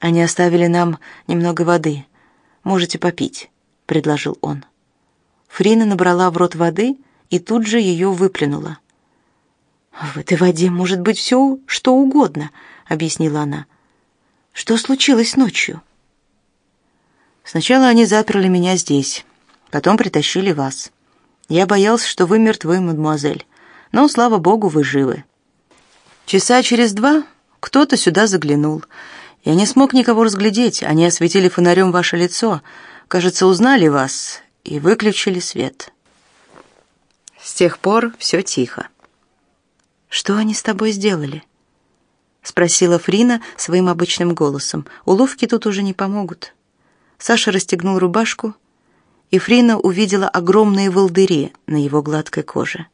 Они оставили нам немного воды. Можете попить, предложил он. Фрина набрала в рот воды и тут же ее выплюнула. В этой воде может быть все, что угодно, объяснила она. Что случилось ночью? Сначала они заперли меня здесь, потом притащили вас. Я боялся, что вы мертвы, мадемуазель, но слава богу, вы живы. Часа через два кто-то сюда заглянул. Я не смог никого разглядеть. Они осветили фонарем ваше лицо, кажется, узнали вас и выключили свет. С тех пор все тихо. Что они с тобой сделали? спросила Фрина своим обычным голосом. Уловки тут уже не помогут. Саша расстегнул рубашку, и Фрина увидела огромные волдыри на его гладкой коже.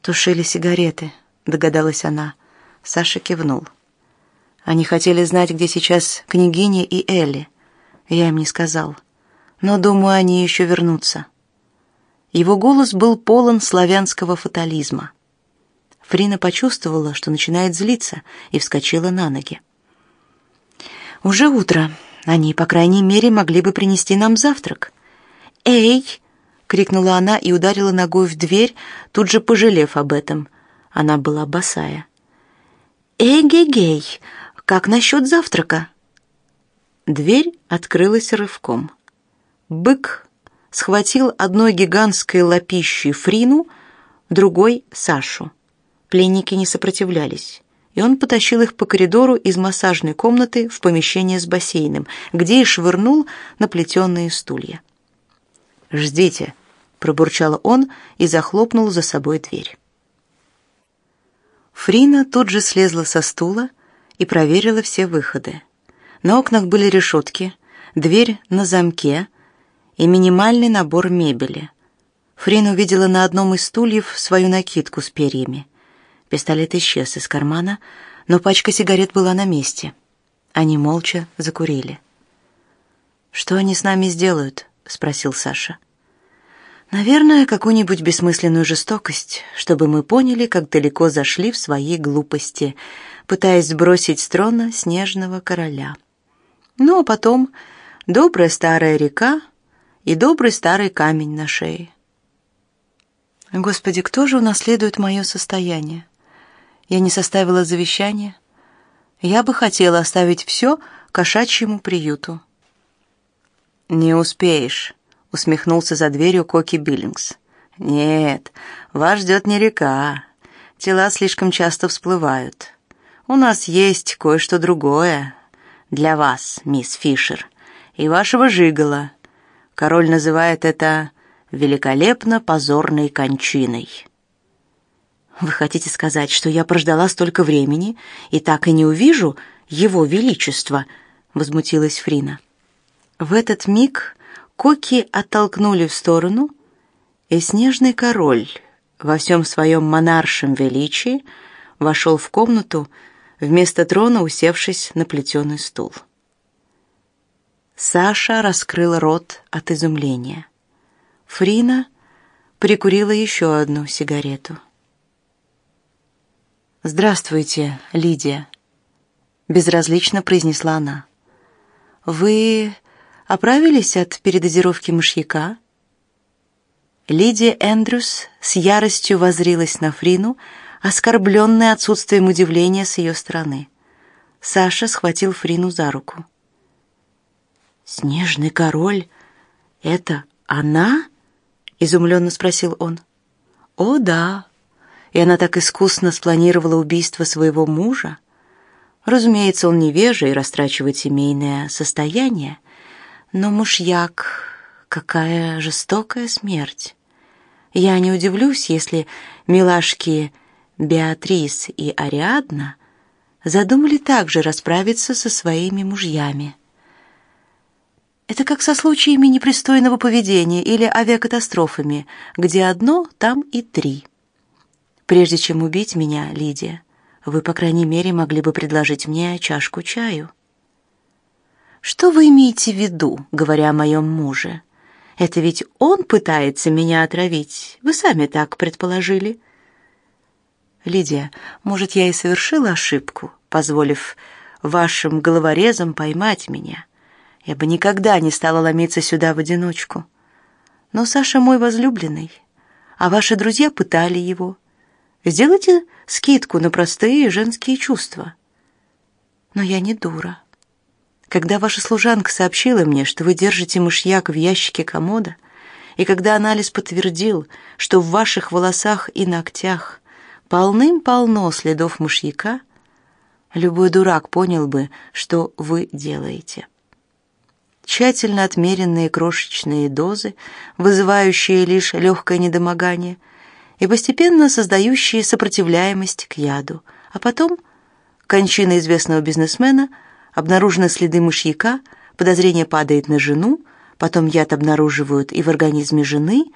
Тушили сигареты, догадалась она. Саша кивнул. Они хотели знать, где сейчас княгиня и Элли. Я им не сказал. Но думаю, они еще вернутся. Его голос был полон славянского фатализма. Фрина почувствовала, что начинает злиться, и вскочила на ноги. Уже утро. Они, по крайней мере, могли бы принести нам завтрак. Эй! крикнула она и ударила ногой в дверь, тут же пожалев об этом. Она была босая. Эй-гей-гей, как насчет завтрака? Дверь открылась рывком. Бык схватил одной гигантской лапищей Фрину, другой Сашу. Пленники не сопротивлялись, и он потащил их по коридору из массажной комнаты в помещение с бассейном, где и швырнул на плетеные стулья. «Ждите», — пробурчал он и захлопнул за собой дверь. Фрина тут же слезла со стула и проверила все выходы. На окнах были решетки, дверь на замке и минимальный набор мебели. Фрина увидела на одном из стульев свою накидку с перьями. Пистолет исчез из кармана, но пачка сигарет была на месте. Они молча закурили. «Что они с нами сделают?» — спросил Саша. «Наверное, какую-нибудь бессмысленную жестокость, чтобы мы поняли, как далеко зашли в своей глупости, пытаясь сбросить с трона снежного короля. Ну, а потом добрая старая река и добрый старый камень на шее. Господи, кто же унаследует мое состояние? Я не составила завещание. Я бы хотела оставить все кошачьему приюту. Не успеешь, усмехнулся за дверью Коки Биллингс. Нет, вас ждет не река. Тела слишком часто всплывают. У нас есть кое-что другое для вас, мисс Фишер, и вашего жигала. Король называет это великолепно позорной кончиной. Вы хотите сказать, что я прождала столько времени и так и не увижу его величество? возмутилась Фрина. В этот миг коки оттолкнули в сторону, и снежный король во всем своем монаршем величии вошел в комнату, вместо трона усевшись на плетеный стул. Саша раскрыл рот от изумления. Фрина прикурила еще одну сигарету. Здравствуйте, Лидия, безразлично произнесла она. Вы оправились от передозировки мышьяка? Лидия Эндрюс с яростью воззрилась на Фрину, оскорбленная отсутствием удивления с ее стороны. Саша схватил Фрину за руку. Снежный король это она? изумленно спросил он. О, да, и она так искусно спланировала убийство своего мужа. Разумеется, он невежа и растрачивает семейное состояние, но мужьяк какая жестокая смерть. Я не удивлюсь, если милашки Беатрис и Ариадна задумали также расправиться со своими мужьями. Это как со случаями непристойного поведения или авиакатастрофами, где одно, там и три. Прежде чем убить меня, Лидия, вы, по крайней мере, могли бы предложить мне чашку чаю. Что вы имеете в виду, говоря о моем муже? Это ведь он пытается меня отравить. Вы сами так предположили. Лидия, может, я и совершила ошибку, позволив вашим головорезам поймать меня. Я бы никогда не стала ломиться сюда в одиночку. Но Саша мой возлюбленный, а ваши друзья пытали его. Сделайте скидку на простые женские чувства. Но я не дура. Когда ваша служанка сообщила мне, что вы держите мышьяк в ящике комода, и когда анализ подтвердил, что в ваших волосах и ногтях полным-полно следов мышьяка, любой дурак понял бы, что вы делаете. Тщательно отмеренные крошечные дозы, вызывающие лишь легкое недомогание и постепенно создающие сопротивляемость к яду, а потом кончина известного бизнесмена, обнаружены следы мышьяка, подозрение падает на жену, потом яд обнаруживают и в организме жены,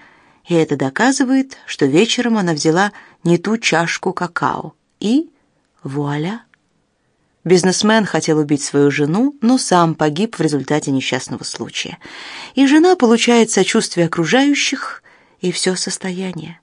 и это доказывает, что вечером она взяла не ту чашку какао. И вуаля! Бизнесмен хотел убить свою жену, но сам погиб в результате несчастного случая. И жена получает сочувствие окружающих и все состояние.